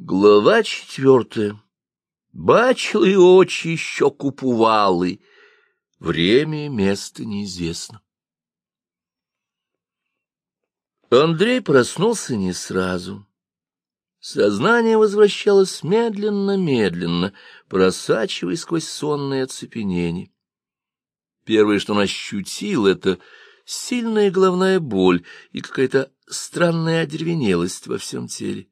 Глава четвертая. Бачили очи еще купувалы. Время и место неизвестно. Андрей проснулся не сразу. Сознание возвращалось медленно-медленно, просачиваясь сквозь сонное оцепенение. Первое, что он ощутил, — это сильная головная боль и какая-то странная одервенелость во всем теле.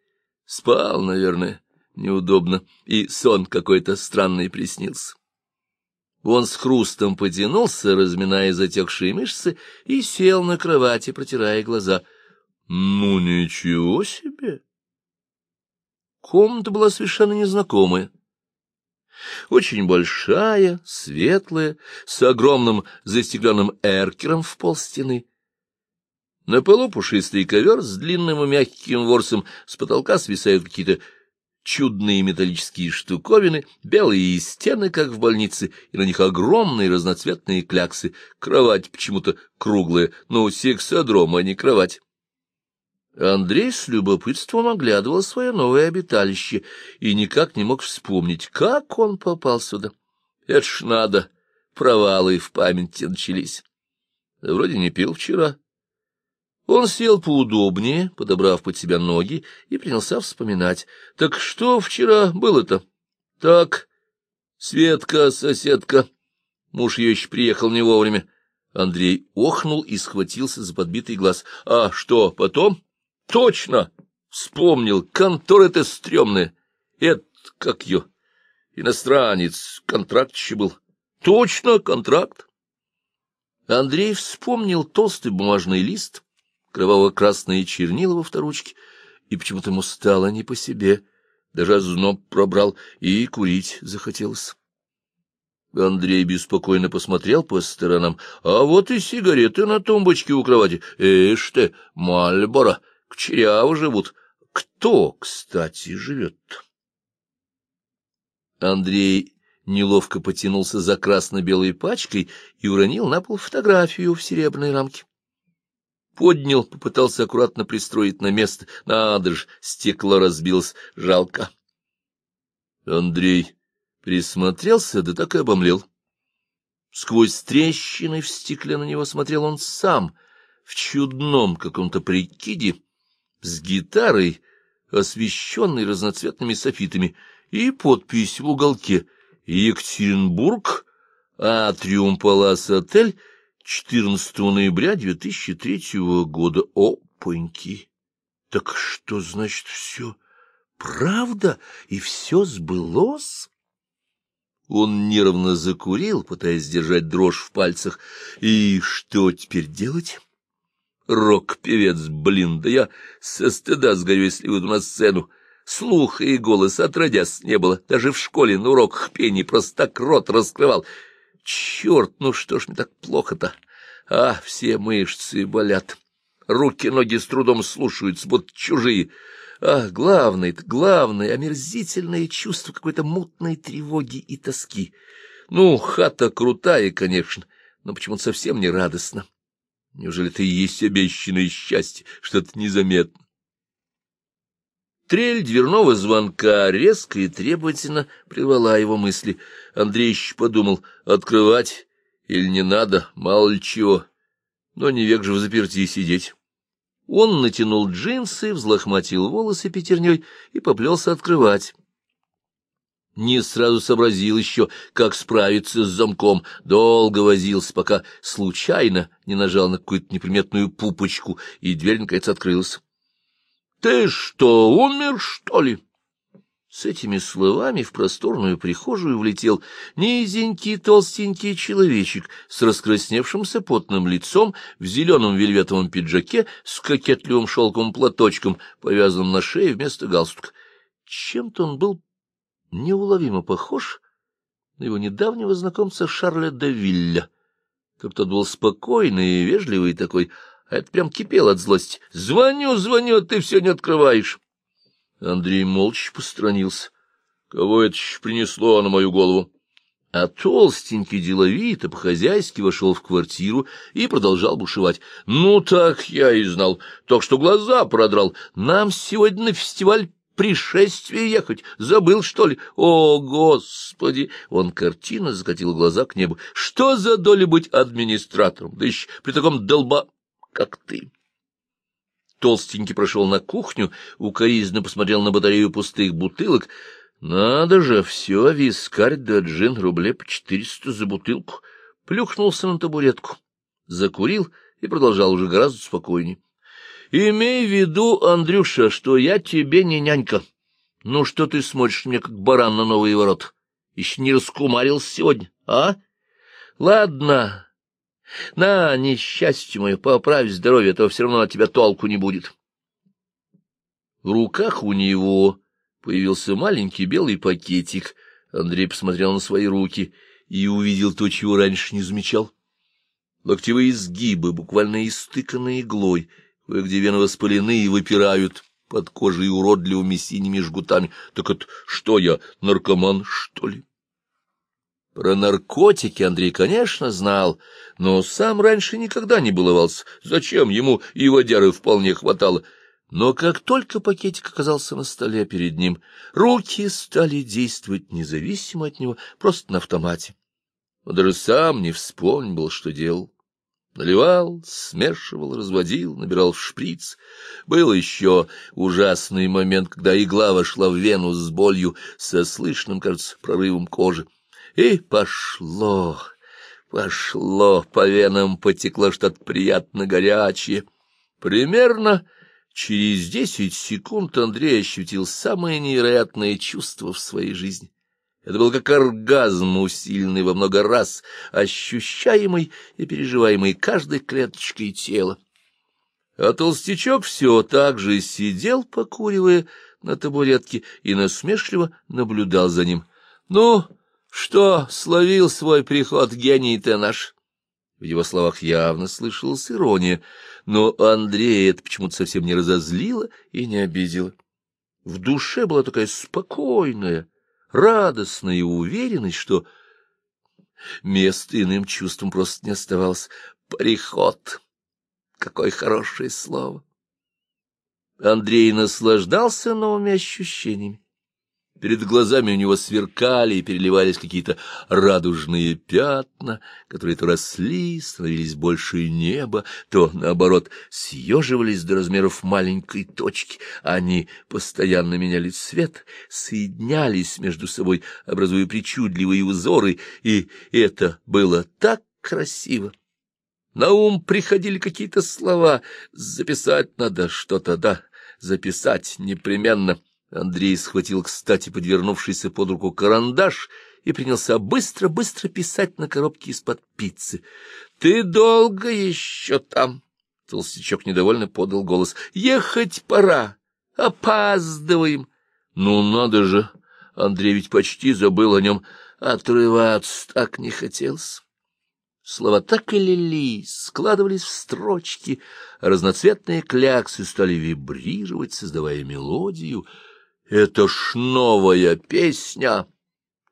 Спал, наверное, неудобно, и сон какой-то странный приснился. Он с хрустом потянулся, разминая затекшие мышцы, и сел на кровати, протирая глаза. Ну, ничего себе! Комната была совершенно незнакомая. Очень большая, светлая, с огромным застекленным эркером в полстены. На полу пушистый ковер с длинным и мягким ворсом, с потолка свисают какие-то чудные металлические штуковины, белые стены, как в больнице, и на них огромные разноцветные кляксы. Кровать почему-то круглая, но сексодром, а не кровать. Андрей с любопытством оглядывал свое новое обиталище и никак не мог вспомнить, как он попал сюда. Это ж надо, провалы в памяти начались. Вроде не пил вчера, он сел поудобнее, подобрав под себя ноги, и принялся вспоминать. Так что вчера было-то? Так, Светка, соседка. Муж ее еще приехал не вовремя. Андрей охнул и схватился за подбитый глаз. А что, потом? Точно! Вспомнил, контора-то стрёмная. Это, как ее, иностранец, контракт еще был. Точно, контракт. Андрей вспомнил толстый бумажный лист, кроваво-красные чернила во вторучке, и почему-то ему стало не по себе, даже озноб пробрал, и курить захотелось. Андрей беспокойно посмотрел по сторонам. А вот и сигареты на тумбочке у кровати. Эш ты, Мальборо, кчерявы живут. Кто, кстати, живет Андрей неловко потянулся за красно-белой пачкой и уронил на пол фотографию в серебряной рамке. Поднял, попытался аккуратно пристроить на место. Надо же, стекло разбилось, жалко. Андрей присмотрелся, да так и обомлел. Сквозь трещины в стекле на него смотрел он сам, в чудном каком-то прикиде, с гитарой, освещенной разноцветными софитами, и подпись в уголке «Екатеринбург, Атриум Палас Отель», 14 ноября 2003 года. Опаньки! Так что значит все правда и все сбылось? Он нервно закурил, пытаясь сдержать дрожь в пальцах. И что теперь делать? Рок-певец, блин, да я со стыда сгорю, если выйду на сцену. Слуха и голос отродясь не было. Даже в школе на уроках пения просто так рот раскрывал. Черт, ну что ж мне так плохо-то? А, все мышцы болят. Руки-ноги с трудом слушаются, будто чужие. А, главное, главное, омерзительное чувство какой-то мутной тревоги и тоски. Ну, хата крутая, конечно, но почему-то совсем не радостно. Неужели это и есть обещанное счастье, что-то незаметно? Трель дверного звонка резко и требовательно прервала его мысли. Андреевич подумал, открывать или не надо, мало ли чего. Но не век же в заперти сидеть. Он натянул джинсы, взлохматил волосы пятерней и поплелся открывать. Не сразу сообразил еще, как справиться с замком, долго возился, пока случайно не нажал на какую-то неприметную пупочку, и дверь, наконец, открылась. — Ты что, умер, что ли? С этими словами в просторную прихожую влетел низенький толстенький человечек с раскрасневшимся потным лицом в зеленом вельветовом пиджаке с кокетливым шелковым платочком, повязанным на шее вместо галстука. Чем-то он был неуловимо похож на его недавнего знакомца Шарля де Вилля. Как тот был спокойный и вежливый такой, а это прям кипел от злости. «Звоню, звоню, ты все не открываешь». Андрей молча постранился. Кого это принесло на мою голову? А толстенький деловито по-хозяйски вошел в квартиру и продолжал бушевать. — Ну, так я и знал. Только что глаза продрал. Нам сегодня на фестиваль пришествие ехать? Забыл, что ли? О, Господи! Он картина закатил глаза к небу. Что за доля быть администратором? Да еще при таком долба, как ты. Толстенький прошел на кухню, укоризненно посмотрел на батарею пустых бутылок. Надо же, все, вискарь да джин, рублей по четыреста за бутылку. Плюхнулся на табуретку, закурил и продолжал уже гораздо спокойнее. Имей в виду, Андрюша, что я тебе не нянька. Ну, что ты смотришь мне, как баран на новые ворот? Еще не раскумарился сегодня, а? Ладно. На, несчастье мое, поправь здоровье, а то все равно от тебя толку не будет. В руках у него появился маленький белый пакетик. Андрей посмотрел на свои руки и увидел то, чего раньше не замечал. Локтевые изгибы, буквально истыканные иглой — кое-где вены воспалены и выпирают под кожей уродливыми синими жгутами. Так это что я, наркоман, что ли? Про наркотики Андрей, конечно, знал, но сам раньше никогда не баловался. Зачем ему и водяры вполне хватало? Но как только пакетик оказался на столе перед ним, руки стали действовать независимо от него, просто на автомате. Он даже сам не вспомнил, что делал. Наливал, смешивал, разводил, набирал в шприц. Был еще ужасный момент, когда игла вошла в вену с болью, со слышным, кажется, прорывом кожи. И пошло, пошло, по венам потекло что-то приятно горячее. Примерно через десять секунд Андрей ощутил самое невероятное чувство в своей жизни. Это был как оргазм, усиленный во много раз, ощущаемый и переживаемый каждой клеточкой тела. А толстячок все так же сидел, покуривая на табуретке, и насмешливо наблюдал за ним. — Ну, что, словил свой приход гений-то наш? В его словах явно слышалась ирония, но Андрея это почему-то совсем не разозлило и не обидело. В душе была такая спокойная, радостная уверенность, что места иным чувством просто не оставалось. Приход. Какое хорошее слово. Андрей наслаждался новыми ощущениями. Перед глазами у него сверкали и переливались какие-то радужные пятна, которые то росли, становились больше неба, то, наоборот, съеживались до размеров маленькой точки. Они постоянно меняли цвет, соединялись между собой, образуя причудливые узоры, и это было так красиво. На ум приходили какие-то слова. Записать надо что-то, да, записать непременно. Андрей схватил, кстати, подвернувшийся под руку карандаш и принялся быстро-быстро писать на коробке из-под пиццы. — Ты долго еще там? — толстячок недовольно подал голос. — Ехать пора. Опаздываем. — Ну, надо же! Андрей ведь почти забыл о нем. Отрываться так не хотелось. Слова так и лились, складывались в строчки, разноцветные кляксы стали вибрировать, создавая мелодию — это ж новая песня!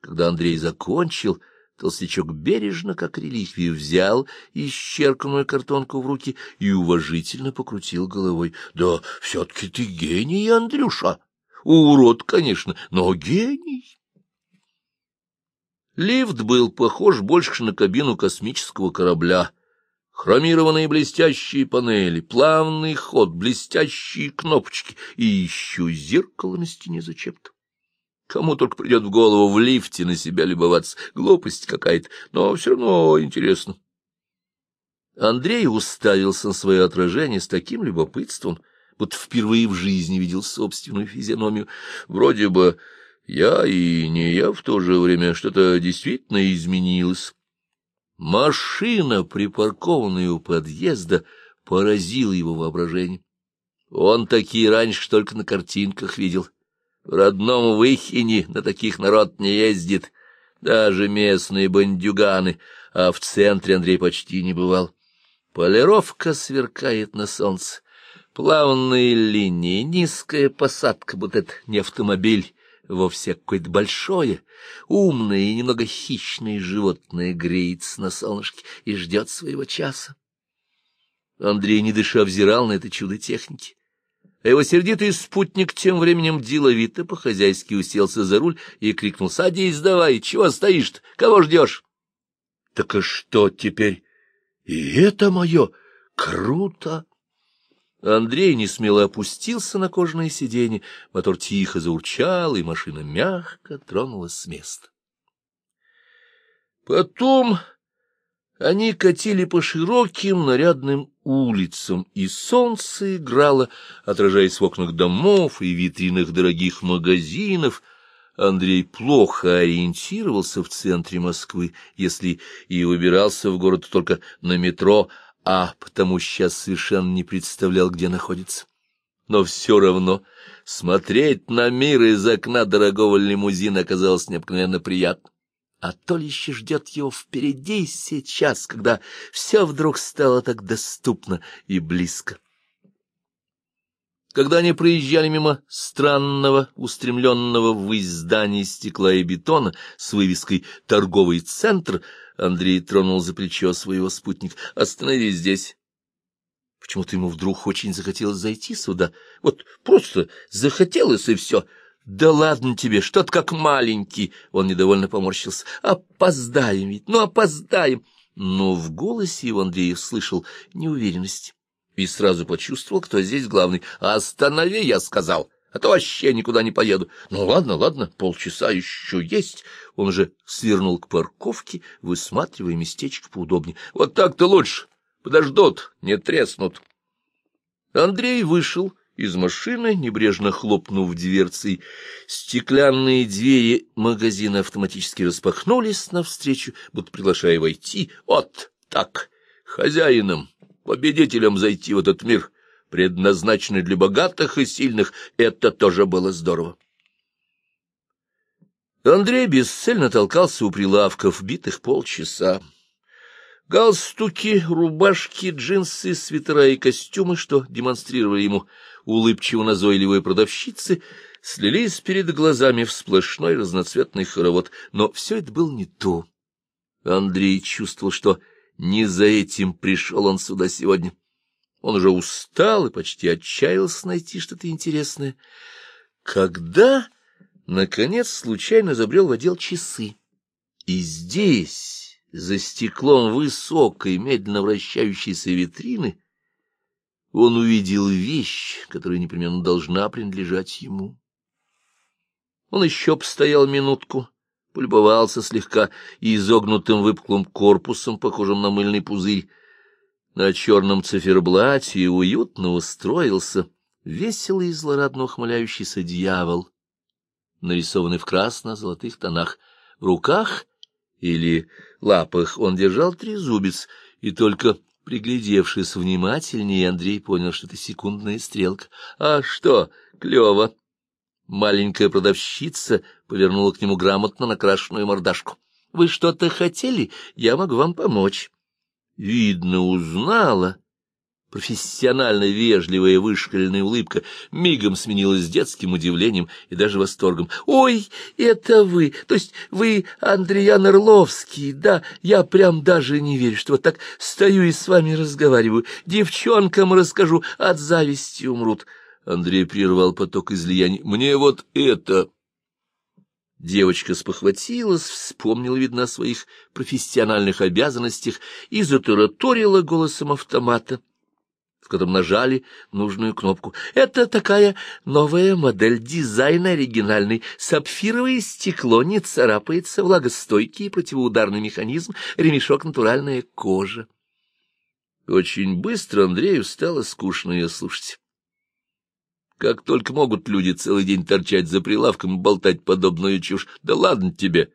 Когда Андрей закончил, толстячок бережно, как реликвию, взял исчерканную картонку в руки и уважительно покрутил головой. — Да все-таки ты гений, Андрюша! Урод, конечно, но гений! Лифт был похож больше на кабину космического корабля — Хромированные блестящие панели, плавный ход, блестящие кнопочки и еще зеркало на стене зачем-то. Кому только придет в голову в лифте на себя любоваться. Глупость какая-то, но все равно интересно. Андрей уставился на свое отражение с таким любопытством, будто впервые в жизни видел собственную физиономию. Вроде бы я и не я в то же время что-то действительно изменилось. Машина, припаркованная у подъезда, поразила его воображение. Он такие раньше только на картинках видел. В родном Выхине на таких народ не ездит, даже местные бандюганы, а в центре Андрей почти не бывал. Полировка сверкает на солнце, плавные линии, низкая посадка, будто это не автомобиль, вовсе какое-то большое, умное и немного хищное животное греется на солнышке и ждет своего часа. Андрей, не дыша, взирал на это чудо техники. а его сердитый спутник тем временем деловито по-хозяйски уселся за руль и крикнул «Садись давай, чего стоишь -то? Кого ждешь?» «Так и что теперь? И это мое? Круто!» Андрей несмело опустился на кожаное сиденье, мотор тихо заурчал, и машина мягко тронулась с места. Потом они катили по широким нарядным улицам, и солнце играло, отражаясь в окнах домов и витринах дорогих магазинов. Андрей плохо ориентировался в центре Москвы, если и выбирался в город только на метро, а потому сейчас совершенно не представлял, где находится. Но все равно смотреть на мир из окна дорогого лимузина оказалось необыкновенно приятно а то ли еще ждет его впереди сейчас, когда все вдруг стало так доступно и близко. Когда они проезжали мимо странного, устремленного ввысь здания стекла и бетона с вывеской «Торговый центр», Андрей тронул за плечо своего спутника. «Остановись здесь». Почему-то ему вдруг очень захотелось зайти сюда. Вот просто захотелось, и все — да ладно тебе, что-то как маленький. Он недовольно поморщился. Опоздаем ведь, ну опоздаем. Но в голосе его Андрей слышал неуверенность. И сразу почувствовал, кто здесь главный. «Останови!» — я сказал. «А то вообще никуда не поеду». «Ну ладно, ладно, полчаса еще есть». Он же свернул к парковке, высматривая местечко поудобнее. «Вот так-то лучше. Подождут, не треснут». Андрей вышел из машины, небрежно хлопнув дверцей. Стеклянные двери магазина автоматически распахнулись навстречу, будто приглашая войти. Вот так, хозяинам, победителям зайти в этот мир, предназначенный для богатых и сильных, это тоже было здорово. Андрей бесцельно толкался у прилавков, битых полчаса. Галстуки, рубашки, джинсы, свитера и костюмы, что демонстрировали ему улыбчиво-назойливые продавщицы, слились перед глазами в сплошной разноцветный хоровод, но все это было не то. Андрей чувствовал, что не за этим пришел он сюда сегодня. Он уже устал и почти отчаялся найти что-то интересное. Когда, наконец, случайно забрел в отдел часы, и здесь за стеклом высокой, медленно вращающейся витрины, он увидел вещь, которая непременно должна принадлежать ему. Он еще постоял минутку, полюбовался слегка изогнутым выпуклым корпусом, похожим на мыльный пузырь. На черном циферблате уютно устроился веселый и злорадно ухмыляющийся дьявол, нарисованный в красно-золотых тонах. В руках или лапах он держал трезубец, и только приглядевшись внимательнее, Андрей понял, что это секундная стрелка. «А что, клево!» Маленькая продавщица повернула к нему грамотно накрашенную мордашку. «Вы что-то хотели? Я могу вам помочь». Видно, узнала Профессионально вежливая вышкаленная улыбка мигом сменилась детским удивлением и даже восторгом. «Ой, это вы! То есть вы Андриан Орловский? Да, я прям даже не верю, что вот так стою и с вами разговариваю. Девчонкам расскажу, от зависти умрут». Андрей прервал поток излияний. «Мне вот это...» Девочка спохватилась, вспомнила, видно, о своих профессиональных обязанностях и затараторила голосом автомата в котором нажали нужную кнопку. Это такая новая модель, дизайн оригинальный. Сапфировое стекло не царапается, влагостойкий противоударный механизм, ремешок натуральная кожа. Очень быстро Андрею стало скучно ее слушать. Как только могут люди целый день торчать за прилавком и болтать подобную чушь. Да ладно тебе,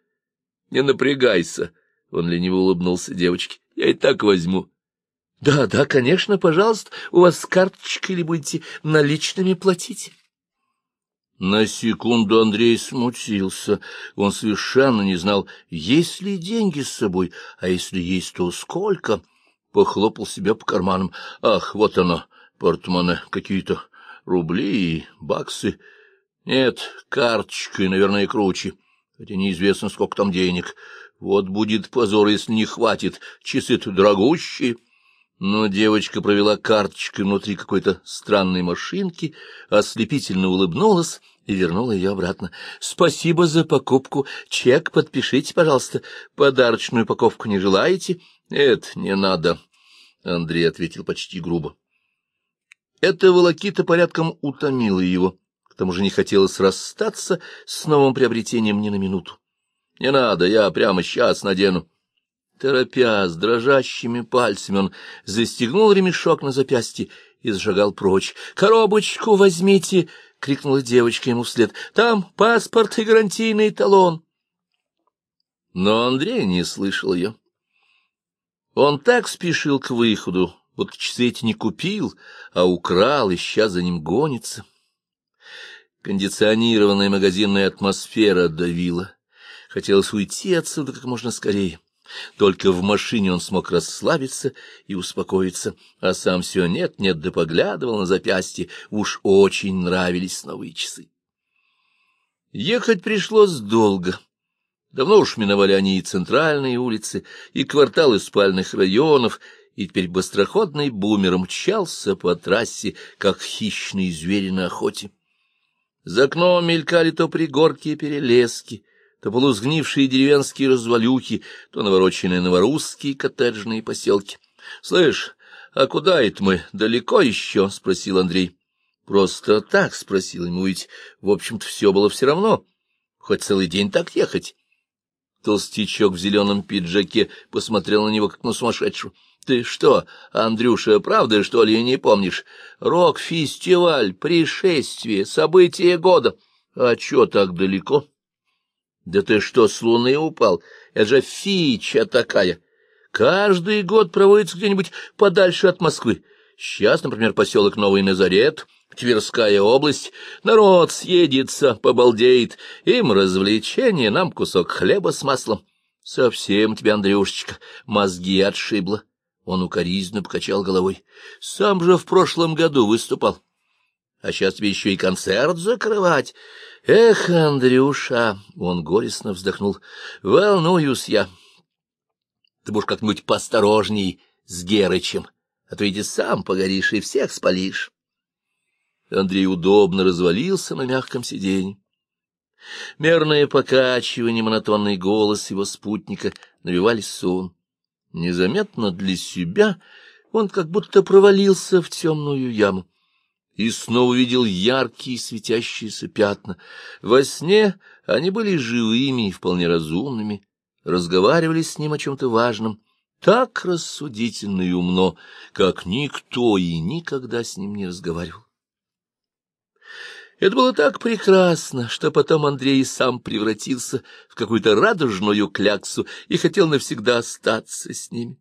не напрягайся. Он лениво улыбнулся девочке. Я и так возьму. Да, да, конечно, пожалуйста, у вас карточка или будете наличными платить? На секунду Андрей смутился. Он совершенно не знал, есть ли деньги с собой, а если есть, то сколько. Похлопал себя по карманам. Ах, вот оно, портмоне, какие-то рубли и баксы. Нет, карточкой, наверное, круче, хотя неизвестно, сколько там денег. Вот будет позор, если не хватит. Часы-то дорогущие. Но девочка провела карточкой внутри какой-то странной машинки, ослепительно улыбнулась и вернула ее обратно. — Спасибо за покупку. Чек подпишите, пожалуйста. Подарочную упаковку не желаете? — Это не надо, — Андрей ответил почти грубо. Эта волокита порядком утомила его. К тому же не хотелось расстаться с новым приобретением ни на минуту. — Не надо, я прямо сейчас надену. Торопя, с дрожащими пальцами, он застегнул ремешок на запястье и зашагал прочь. — Коробочку возьмите! — крикнула девочка ему вслед. — Там паспорт и гарантийный талон. Но Андрей не слышал ее. Он так спешил к выходу, вот часы эти не купил, а украл, ища за ним гонится. Кондиционированная магазинная атмосфера давила. Хотелось уйти отсюда как можно скорее. Только в машине он смог расслабиться и успокоиться, а сам все нет-нет да поглядывал на запястье, уж очень нравились новые часы. Ехать пришлось долго. Давно уж миновали они и центральные улицы, и кварталы спальных районов, и теперь быстроходный бумер мчался по трассе, как хищные звери на охоте. За окном мелькали то пригорки и перелески, то полузгнившие деревенские развалюхи, то навороченные новорусские коттеджные поселки. — Слышь, а куда это мы? Далеко еще? — спросил Андрей. — Просто так спросил ему, ведь, в общем-то, все было все равно. Хоть целый день так ехать. Толстячок в зеленом пиджаке посмотрел на него, как на сумасшедшего. — Ты что, Андрюша, правда, что ли, не помнишь? Рок-фестиваль, пришествие, событие года. А чё так далеко? — да ты что, с луны упал? Это же фича такая. Каждый год проводится где-нибудь подальше от Москвы. Сейчас, например, поселок Новый Назарет, Тверская область. Народ съедется, побалдеет. Им развлечение, нам кусок хлеба с маслом. Совсем тебя, Андрюшечка, мозги отшибло. Он укоризненно покачал головой. Сам же в прошлом году выступал. А сейчас тебе еще и концерт закрывать. Эх, Андрюша, он горестно вздохнул. Волнуюсь я. Ты будешь как-нибудь поосторожней с Герычем, а то иди сам погоришь и всех спалишь. Андрей удобно развалился на мягком сиденье. Мерное покачивание, монотонный голос его спутника навевали сон. Незаметно для себя он как будто провалился в темную яму и снова видел яркие светящиеся пятна. Во сне они были живыми и вполне разумными, разговаривали с ним о чем-то важном, так рассудительно и умно, как никто и никогда с ним не разговаривал. Это было так прекрасно, что потом Андрей сам превратился в какую-то радужную кляксу и хотел навсегда остаться с ними.